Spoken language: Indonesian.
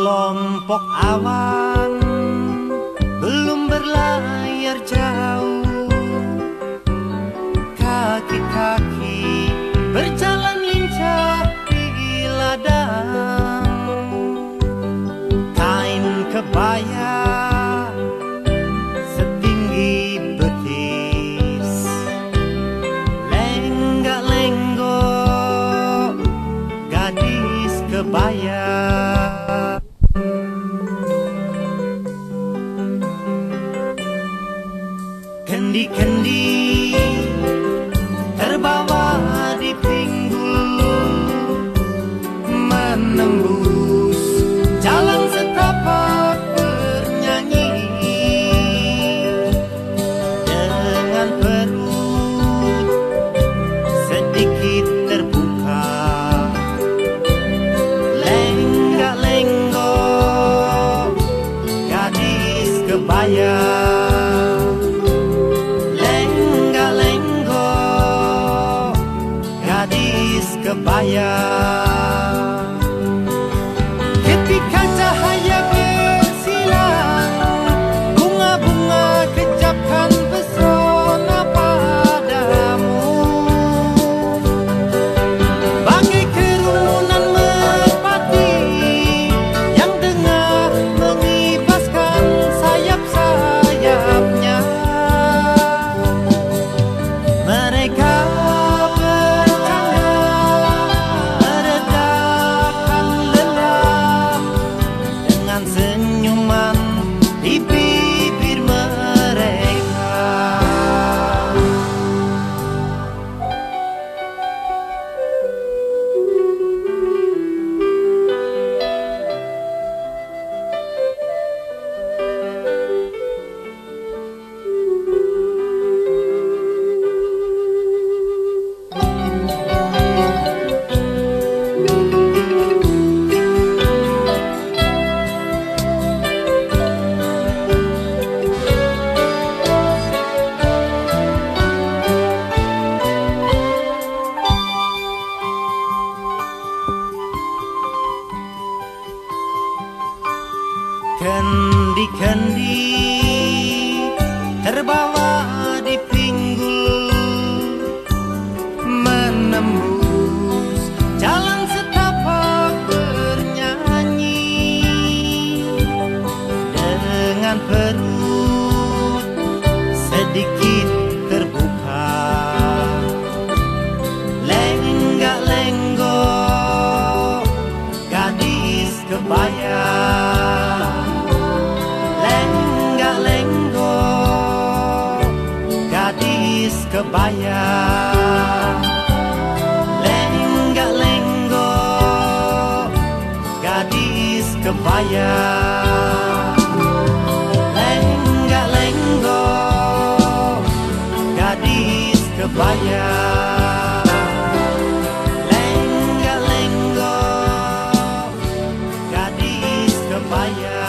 Sekelompok awan belum berlayar jauh. Kaki-kaki berjalan lincah di ladang. Kain kebaya setinggi betis. Lenggak-lenggok gadis kebaya Kendi-kendi gadis di bibir Kendi-kendi terbawa di pinggul Menembus jalan setapak bernyanyi. Dengan perut sedikit terbuka Lenggak-lenggok gadis kebaya Gadis kebaya, Lenggak lenggo gadis kebaya, Lenggak lenggo gadis kebaya, Lenggak lenggo gadis kebaya.